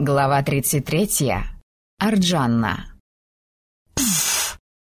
Глава 33. Арджанна.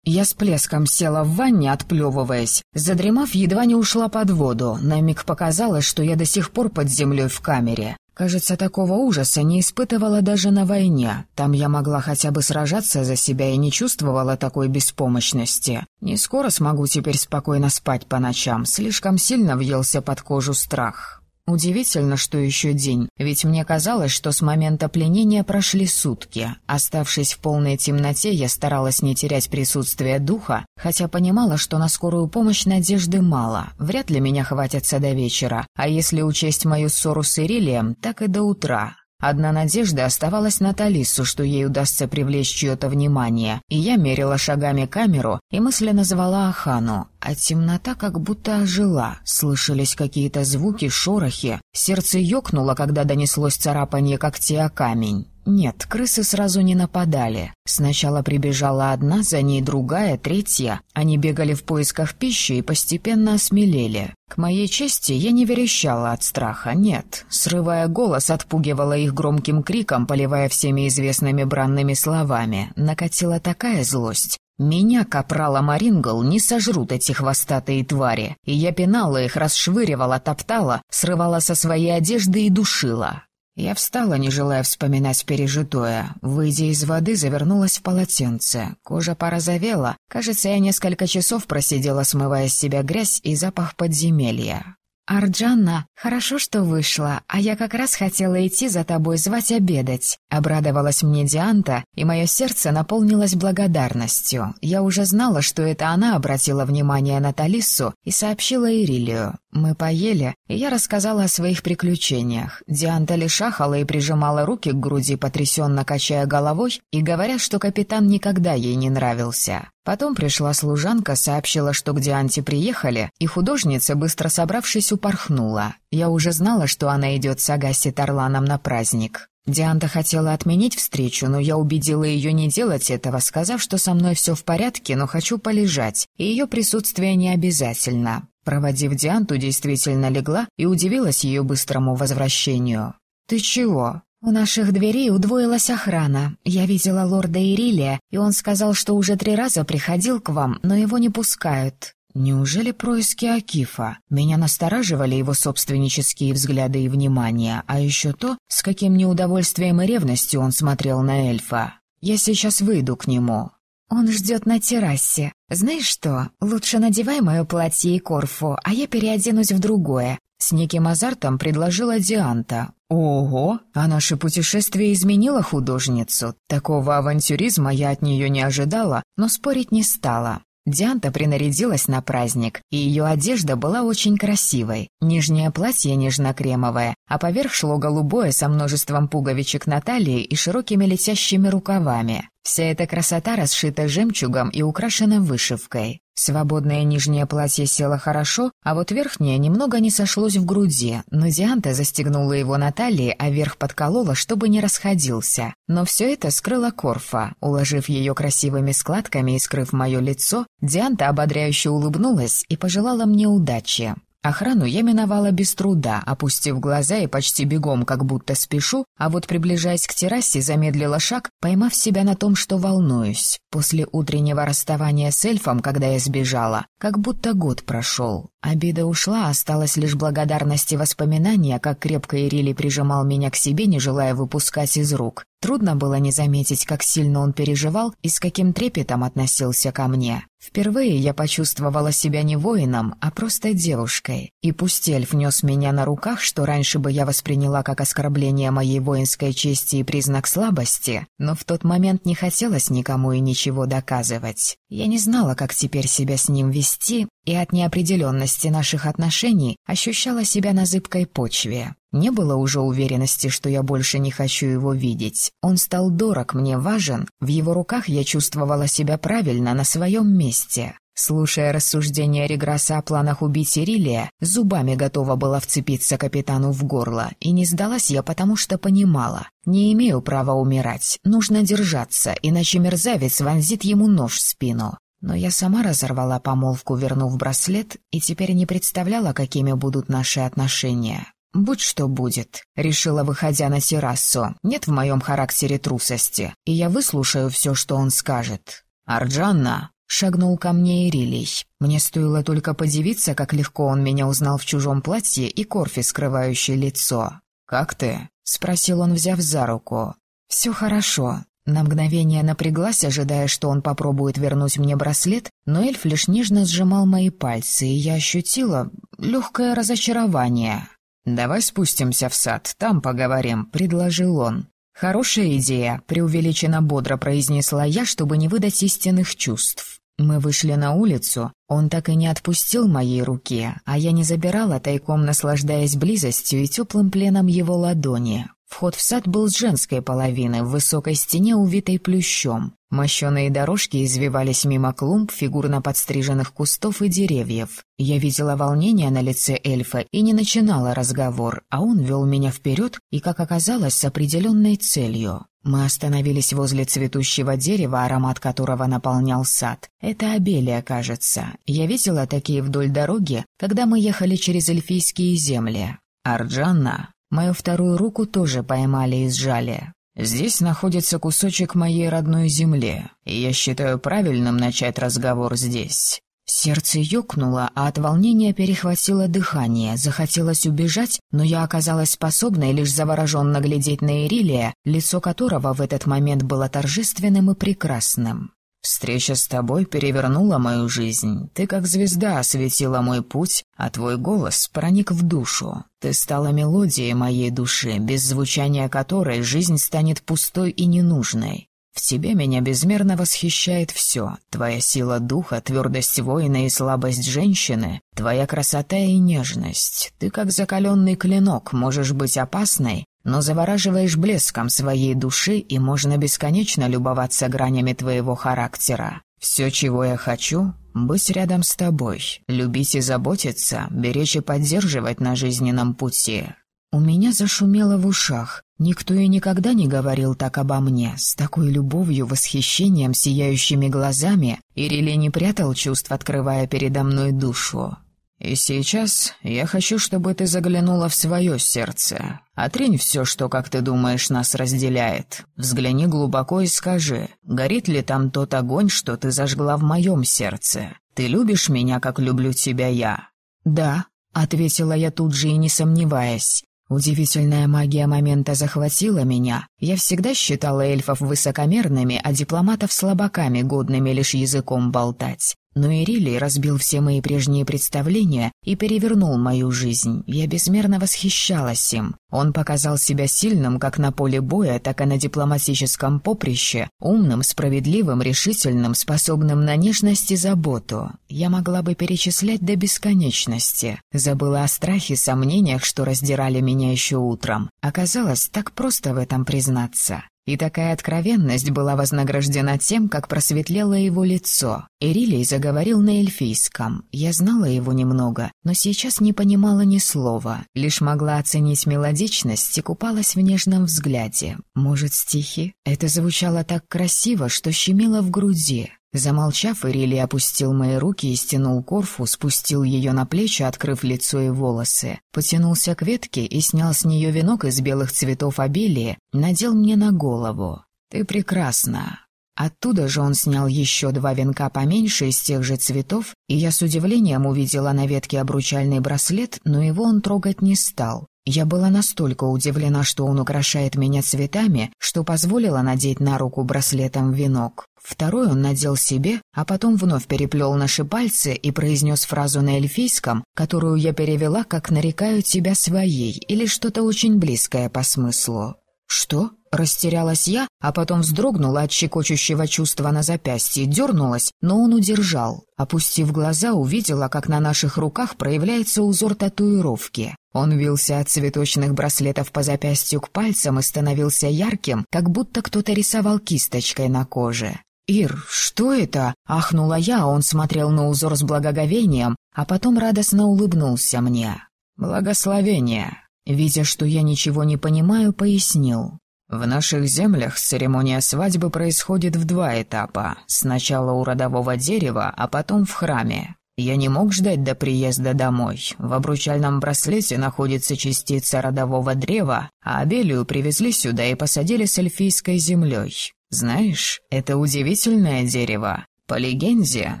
Я с плеском села в ванне, отплевываясь. Задремав, едва не ушла под воду. На миг показалось, что я до сих пор под землей в камере. Кажется, такого ужаса не испытывала даже на войне. Там я могла хотя бы сражаться за себя и не чувствовала такой беспомощности. Не скоро смогу теперь спокойно спать по ночам. Слишком сильно въелся под кожу страх. Удивительно, что еще день, ведь мне казалось, что с момента пленения прошли сутки. Оставшись в полной темноте, я старалась не терять присутствие духа, хотя понимала, что на скорую помощь надежды мало. Вряд ли меня хватится до вечера, а если учесть мою ссору с Ирилием, так и до утра. Одна надежда оставалась на Талису, что ей удастся привлечь чье-то внимание, и я мерила шагами камеру и мысленно звала Ахану. А темнота как будто ожила, слышались какие-то звуки, шорохи. Сердце ёкнуло, когда донеслось царапанье когтей о камень. Нет, крысы сразу не нападали. Сначала прибежала одна, за ней другая, третья. Они бегали в поисках пищи и постепенно осмелели. К моей чести я не верещала от страха, нет. Срывая голос, отпугивала их громким криком, поливая всеми известными бранными словами. Накатила такая злость. Меня, капрала Марингл, не сожрут эти хвостатые твари, и я пинала их, расшвыривала, топтала, срывала со своей одежды и душила. Я встала, не желая вспоминать пережитое. Выйдя из воды, завернулась в полотенце. Кожа порозовела. Кажется, я несколько часов просидела, смывая с себя грязь и запах подземелья. «Арджанна, хорошо, что вышла, а я как раз хотела идти за тобой звать обедать». Обрадовалась мне Дианта, и мое сердце наполнилось благодарностью. Я уже знала, что это она обратила внимание на Талиссу и сообщила Ирилию. Мы поели, и я рассказала о своих приключениях. Дианта лишь и прижимала руки к груди, потрясенно качая головой и говоря, что капитан никогда ей не нравился. Потом пришла служанка, сообщила, что к Дианте приехали, и художница, быстро собравшись, упорхнула. Я уже знала, что она идет с Агаси Тарланом на праздник. Дианта хотела отменить встречу, но я убедила ее не делать этого, сказав, что со мной все в порядке, но хочу полежать, и ее присутствие не обязательно. Проводив Дианту, действительно легла и удивилась ее быстрому возвращению. «Ты чего?» «У наших дверей удвоилась охрана. Я видела лорда Ирилия, и он сказал, что уже три раза приходил к вам, но его не пускают». Неужели происки Акифа? Меня настораживали его собственнические взгляды и внимание, а еще то, с каким неудовольствием и ревностью он смотрел на эльфа. Я сейчас выйду к нему. «Он ждет на террасе. Знаешь что, лучше надевай мое платье и корфу, а я переоденусь в другое». С неким азартом предложила Дианта. «Ого! А наше путешествие изменило художницу. Такого авантюризма я от нее не ожидала, но спорить не стала. Дианта принарядилась на праздник, и ее одежда была очень красивой. Нижнее платье нежно-кремовое, а поверх шло голубое со множеством пуговичек на талии и широкими летящими рукавами. Вся эта красота расшита жемчугом и украшена вышивкой. Свободное нижнее платье село хорошо, а вот верхнее немного не сошлось в груди, но Дианта застегнула его на талии, а верх подколола, чтобы не расходился. Но все это скрыла Корфа. Уложив ее красивыми складками и скрыв мое лицо, Дианта ободряюще улыбнулась и пожелала мне удачи. Охрану я миновала без труда, опустив глаза и почти бегом, как будто спешу, а вот приближаясь к террасе, замедлила шаг, поймав себя на том, что волнуюсь. После утреннего расставания с эльфом, когда я сбежала, как будто год прошел. Обида ушла, осталась лишь благодарность и воспоминания, как крепко Ирили прижимал меня к себе, не желая выпускать из рук. Трудно было не заметить, как сильно он переживал и с каким трепетом относился ко мне. Впервые я почувствовала себя не воином, а просто девушкой. И пусть эльф нес меня на руках, что раньше бы я восприняла как оскорбление моей воинской чести и признак слабости, но в тот момент не хотелось никому и ничего доказывать. Я не знала, как теперь себя с ним вести, и от неопределенности наших отношений ощущала себя на зыбкой почве. Не было уже уверенности, что я больше не хочу его видеть. Он стал дорог, мне важен. В его руках я чувствовала себя правильно, на своем месте. Слушая рассуждения Реграса о планах убить Ирилия, зубами готова была вцепиться капитану в горло, и не сдалась я потому, что понимала. Не имею права умирать, нужно держаться, иначе мерзавец вонзит ему нож в спину. Но я сама разорвала помолвку, вернув браслет, и теперь не представляла, какими будут наши отношения. «Будь что будет», — решила, выходя на террасу. «Нет в моем характере трусости, и я выслушаю все, что он скажет». «Арджанна!» — шагнул ко мне Ирилий. Мне стоило только подивиться, как легко он меня узнал в чужом платье и корфе, скрывающей лицо. «Как ты?» — спросил он, взяв за руку. «Все хорошо». На мгновение напряглась, ожидая, что он попробует вернуть мне браслет, но эльф лишь нежно сжимал мои пальцы, и я ощутила легкое разочарование. «Давай спустимся в сад, там поговорим», — предложил он. «Хорошая идея», — преувеличенно бодро произнесла я, чтобы не выдать истинных чувств. Мы вышли на улицу, он так и не отпустил моей руки, а я не забирала, тайком наслаждаясь близостью и теплым пленом его ладони. Вход в сад был с женской половины, в высокой стене, увитой плющом. Мощеные дорожки извивались мимо клумб, фигурно подстриженных кустов и деревьев. Я видела волнение на лице эльфа и не начинала разговор, а он вел меня вперед и, как оказалось, с определенной целью. Мы остановились возле цветущего дерева, аромат которого наполнял сад. Это абелия, кажется. Я видела такие вдоль дороги, когда мы ехали через эльфийские земли. Арджанна. Мою вторую руку тоже поймали и сжали. Здесь находится кусочек моей родной земли, и я считаю правильным начать разговор здесь. Сердце ёкнуло, а от волнения перехватило дыхание. Захотелось убежать, но я оказалась способной лишь завороженно глядеть на Ирилия, лицо которого в этот момент было торжественным и прекрасным. Встреча с тобой перевернула мою жизнь. Ты как звезда осветила мой путь, а твой голос проник в душу. Ты стала мелодией моей души, без звучания которой жизнь станет пустой и ненужной. В тебе меня безмерно восхищает все. Твоя сила духа, твердость воина и слабость женщины, твоя красота и нежность. Ты как закаленный клинок, можешь быть опасной, но завораживаешь блеском своей души, и можно бесконечно любоваться гранями твоего характера. Все, чего я хочу — быть рядом с тобой, любить и заботиться, беречь и поддерживать на жизненном пути. У меня зашумело в ушах. Никто и никогда не говорил так обо мне, с такой любовью, восхищением, сияющими глазами. Ирили не прятал чувств, открывая передо мной душу. И сейчас я хочу, чтобы ты заглянула в свое сердце. Отринь все, что, как ты думаешь, нас разделяет. Взгляни глубоко и скажи, горит ли там тот огонь, что ты зажгла в моем сердце? Ты любишь меня, как люблю тебя я?» «Да», — ответила я тут же и не сомневаясь. Удивительная магия момента захватила меня. Я всегда считала эльфов высокомерными, а дипломатов слабаками, годными лишь языком болтать. Но Ирилий разбил все мои прежние представления и перевернул мою жизнь. Я безмерно восхищалась им. Он показал себя сильным как на поле боя, так и на дипломатическом поприще, умным, справедливым, решительным, способным на нежность и заботу. Я могла бы перечислять до бесконечности. Забыла о страхе, сомнениях, что раздирали меня еще утром. Оказалось, так просто в этом признаться. И такая откровенность была вознаграждена тем, как просветлело его лицо. Ирилий заговорил на эльфийском. Я знала его немного, но сейчас не понимала ни слова, лишь могла оценить мелодичность и купалась в нежном взгляде. Может, стихи? Это звучало так красиво, что щемило в груди. Замолчав, Ирили опустил мои руки и стянул корфу, спустил ее на плечи, открыв лицо и волосы. Потянулся к ветке и снял с нее венок из белых цветов обилия, надел мне на голову. «Ты прекрасна». Оттуда же он снял еще два венка поменьше из тех же цветов, и я с удивлением увидела на ветке обручальный браслет, но его он трогать не стал. Я была настолько удивлена, что он украшает меня цветами, что позволила надеть на руку браслетом венок. Второй он надел себе, а потом вновь переплел наши пальцы и произнес фразу на эльфийском, которую я перевела как «нарекаю тебя своей» или что-то очень близкое по смыслу. «Что?» — растерялась я, а потом вздрогнула от щекочущего чувства на запястье, дернулась, но он удержал. Опустив глаза, увидела, как на наших руках проявляется узор татуировки. Он вился от цветочных браслетов по запястью к пальцам и становился ярким, как будто кто-то рисовал кисточкой на коже. «Ир, что это?» — ахнула я, он смотрел на узор с благоговением, а потом радостно улыбнулся мне. «Благословение!» Видя, что я ничего не понимаю, пояснил. В наших землях церемония свадьбы происходит в два этапа. Сначала у родового дерева, а потом в храме. Я не мог ждать до приезда домой. В обручальном браслете находится частица родового древа, а Абелию привезли сюда и посадили с эльфийской землей. Знаешь, это удивительное дерево. По легенде,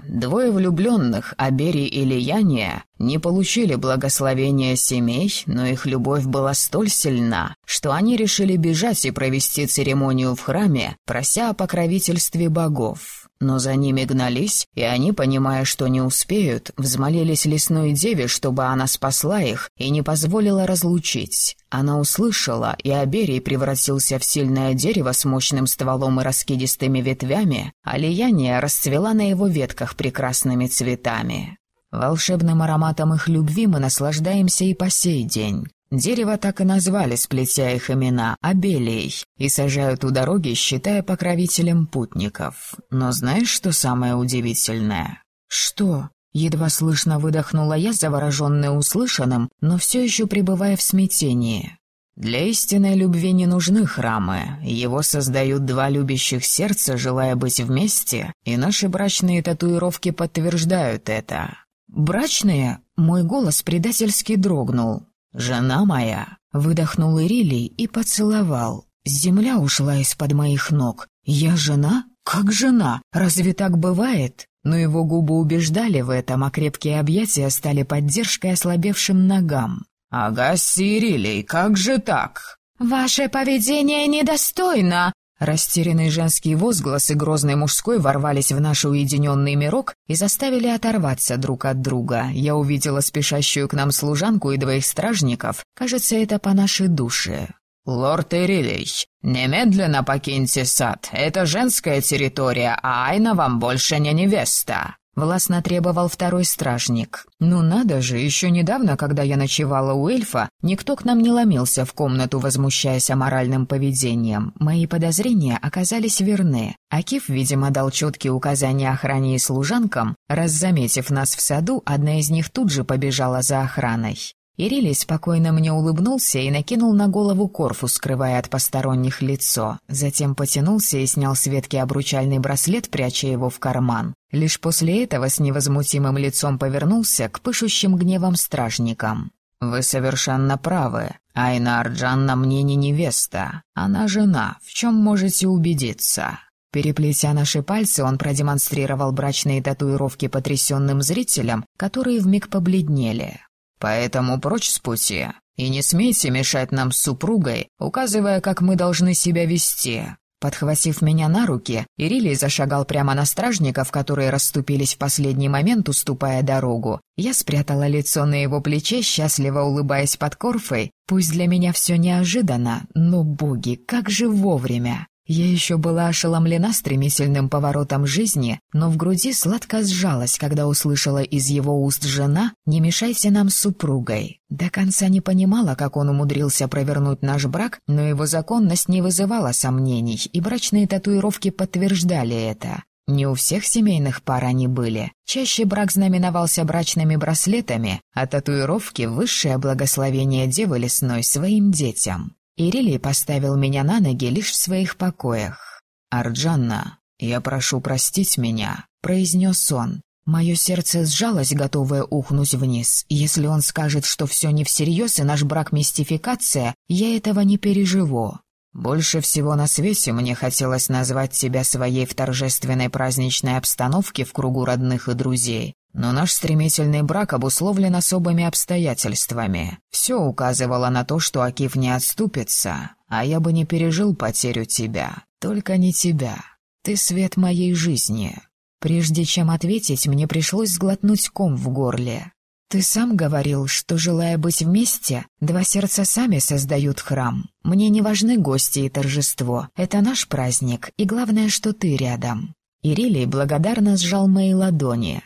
двое влюбленных, Абери и Лияния, не получили благословения семей, но их любовь была столь сильна, что они решили бежать и провести церемонию в храме, прося о покровительстве богов. Но за ними гнались, и они, понимая, что не успеют, взмолились лесной деве, чтобы она спасла их и не позволила разлучить. Она услышала, и Аберий превратился в сильное дерево с мощным стволом и раскидистыми ветвями, а лияние расцвела на его ветках прекрасными цветами. Волшебным ароматом их любви мы наслаждаемся и по сей день. Дерево так и назвали, сплетя их имена, Абелией, и сажают у дороги, считая покровителем путников. Но знаешь, что самое удивительное? Что? Едва слышно выдохнула я, завороженная услышанным, но все еще пребывая в смятении. Для истинной любви не нужны храмы. Его создают два любящих сердца, желая быть вместе, и наши брачные татуировки подтверждают это. «Брачные?» Мой голос предательски дрогнул. «Жена моя!» — выдохнул Ирилий и поцеловал. Земля ушла из-под моих ног. «Я жена? Как жена? Разве так бывает?» Но его губы убеждали в этом, а крепкие объятия стали поддержкой ослабевшим ногам. «Ага, Сирилий, как же так?» «Ваше поведение недостойно!» Растерянный женский возглас и грозный мужской ворвались в наш уединенный мирок и заставили оторваться друг от друга. Я увидела спешащую к нам служанку и двоих стражников. Кажется, это по нашей душе. «Лорд Эрилей, немедленно покиньте сад. Это женская территория, а Айна вам больше не невеста». Властно требовал второй стражник. «Ну надо же, еще недавно, когда я ночевала у эльфа, никто к нам не ломился в комнату, возмущаясь аморальным поведением. Мои подозрения оказались верны. Акиф, видимо, дал четкие указания охране и служанкам. Раз заметив нас в саду, одна из них тут же побежала за охраной. Ирилий спокойно мне улыбнулся и накинул на голову корфу, скрывая от посторонних лицо. Затем потянулся и снял с ветки обручальный браслет, пряча его в карман. Лишь после этого с невозмутимым лицом повернулся к пышущим гневом стражникам. «Вы совершенно правы. Айна Арджанна мне не невеста. Она жена. В чем можете убедиться?» Переплетя наши пальцы, он продемонстрировал брачные татуировки потрясенным зрителям, которые вмиг побледнели. Поэтому прочь с пути, и не смейте мешать нам с супругой, указывая, как мы должны себя вести». Подхватив меня на руки, Ирилий зашагал прямо на стражников, которые расступились в последний момент, уступая дорогу. Я спрятала лицо на его плече, счастливо улыбаясь под корфой. Пусть для меня все неожиданно, но, боги, как же вовремя! Я еще была ошеломлена стремительным поворотом жизни, но в груди сладко сжалась, когда услышала из его уст жена «Не мешайте нам с супругой». До конца не понимала, как он умудрился провернуть наш брак, но его законность не вызывала сомнений, и брачные татуировки подтверждали это. Не у всех семейных пар они были. Чаще брак знаменовался брачными браслетами, а татуировки — высшее благословение Девы Лесной своим детям. Ирилий поставил меня на ноги лишь в своих покоях. «Арджанна, я прошу простить меня», — произнес он. Мое сердце сжалось, готовое ухнуть вниз. Если он скажет, что все не всерьез и наш брак мистификация, я этого не переживу. Больше всего на свете мне хотелось назвать тебя своей в торжественной праздничной обстановке в кругу родных и друзей, но наш стремительный брак обусловлен особыми обстоятельствами. Все указывало на то, что Акиф не отступится, а я бы не пережил потерю тебя. Только не тебя. Ты свет моей жизни. Прежде чем ответить, мне пришлось сглотнуть ком в горле. Ты сам говорил, что, желая быть вместе, два сердца сами создают храм. Мне не важны гости и торжество. Это наш праздник, и главное, что ты рядом. Ирилий благодарно сжал мои ладони.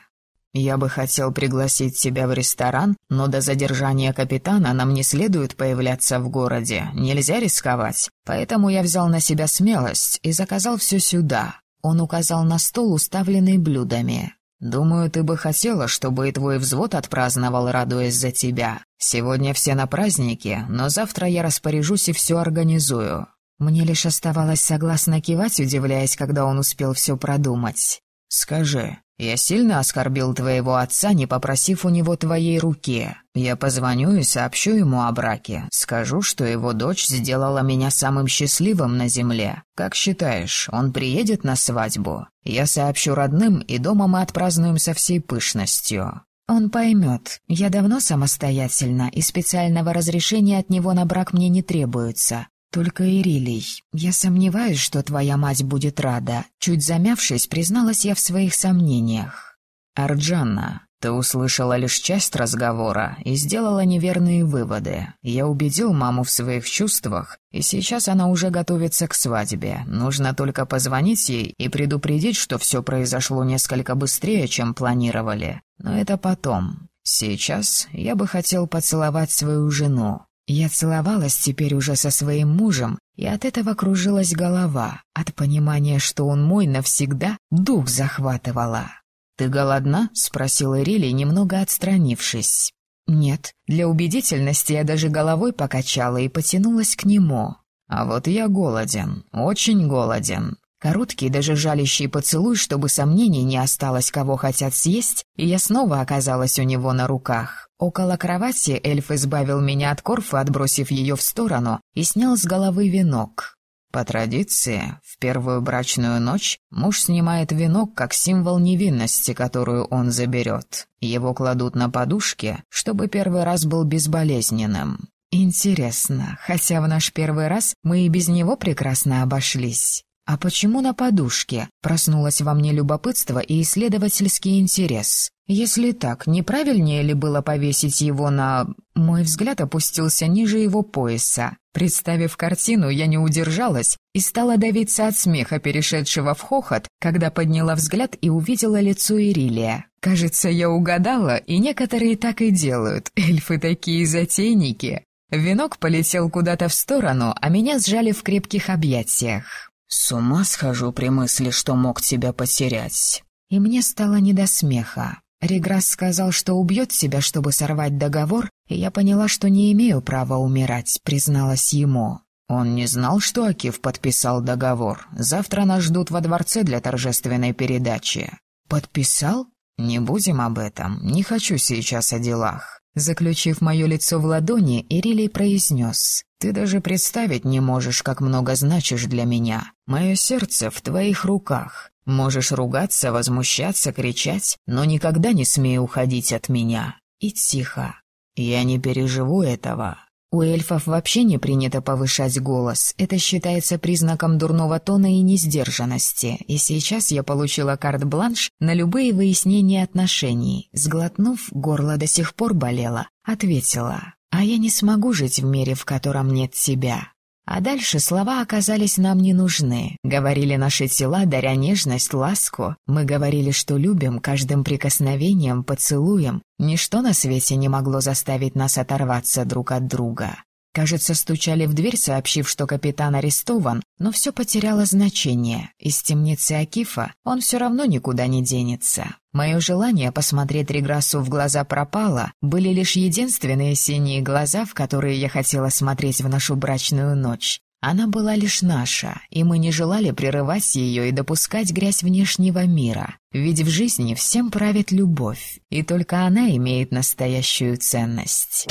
«Я бы хотел пригласить тебя в ресторан, но до задержания капитана нам не следует появляться в городе, нельзя рисковать. Поэтому я взял на себя смелость и заказал все сюда». Он указал на стол, уставленный блюдами. «Думаю, ты бы хотела, чтобы и твой взвод отпраздновал, радуясь за тебя. Сегодня все на празднике, но завтра я распоряжусь и все организую». Мне лишь оставалось согласно кивать, удивляясь, когда он успел все продумать. «Скажи, Я сильно оскорбил твоего отца, не попросив у него твоей руки. Я позвоню и сообщу ему о браке. Скажу, что его дочь сделала меня самым счастливым на земле. Как считаешь, он приедет на свадьбу? Я сообщу родным, и дома мы отпразднуем со всей пышностью». «Он поймет. Я давно самостоятельно, и специального разрешения от него на брак мне не требуется. «Только, Ирилий, я сомневаюсь, что твоя мать будет рада», чуть замявшись, призналась я в своих сомнениях. «Арджанна, ты услышала лишь часть разговора и сделала неверные выводы. Я убедил маму в своих чувствах, и сейчас она уже готовится к свадьбе. Нужно только позвонить ей и предупредить, что все произошло несколько быстрее, чем планировали. Но это потом. Сейчас я бы хотел поцеловать свою жену. Я целовалась теперь уже со своим мужем, и от этого кружилась голова. От понимания, что он мой навсегда, дух захватывала. «Ты голодна?» — спросила Рилли, немного отстранившись. «Нет, для убедительности я даже головой покачала и потянулась к нему. А вот я голоден, очень голоден. Короткий, даже жалящий поцелуй, чтобы сомнений не осталось, кого хотят съесть, и я снова оказалась у него на руках. Около кровати эльф избавил меня от корфы, отбросив ее в сторону, и снял с головы венок. По традиции, в первую брачную ночь муж снимает венок как символ невинности, которую он заберет. Его кладут на подушке, чтобы первый раз был безболезненным. Интересно, хотя в наш первый раз мы и без него прекрасно обошлись. «А почему на подушке?» — проснулось во мне любопытство и исследовательский интерес. «Если так, неправильнее ли было повесить его на...» Мой взгляд опустился ниже его пояса. Представив картину, я не удержалась и стала давиться от смеха, перешедшего в хохот, когда подняла взгляд и увидела лицо Ирилия. Кажется, я угадала, и некоторые так и делают. Эльфы такие затейники. Венок полетел куда-то в сторону, а меня сжали в крепких объятиях. «С ума схожу при мысли, что мог тебя потерять». И мне стало не до смеха. Реграсс сказал, что убьет себя, чтобы сорвать договор, и я поняла, что не имею права умирать, призналась ему. Он не знал, что Акив подписал договор. Завтра нас ждут во дворце для торжественной передачи. Подписал? Не будем об этом. Не хочу сейчас о делах. Заключив мое лицо в ладони, Ирилей произнес. «Ты даже представить не можешь, как много значишь для меня. Мое сердце в твоих руках. Можешь ругаться, возмущаться, кричать, но никогда не смей уходить от меня. И тихо. Я не переживу этого. У эльфов вообще не принято повышать голос. Это считается признаком дурного тона и несдержанности. И сейчас я получила карт-бланш на любые выяснения отношений. Сглотнув, горло до сих пор болело. Ответила. «А я не смогу жить в мире, в котором нет тебя. А дальше слова оказались нам не нужны. Говорили наши тела, даря нежность, ласку. Мы говорили, что любим каждым прикосновением, поцелуем. Ничто на свете не могло заставить нас оторваться друг от друга. Кажется, стучали в дверь, сообщив, что капитан арестован, но все потеряло значение. Из темницы Акифа он все равно никуда не денется. Мое желание посмотреть Реграсу в глаза пропало, были лишь единственные синие глаза, в которые я хотела смотреть в нашу брачную ночь. Она была лишь наша, и мы не желали прерывать ее и допускать грязь внешнего мира. Ведь в жизни всем правит любовь, и только она имеет настоящую ценность.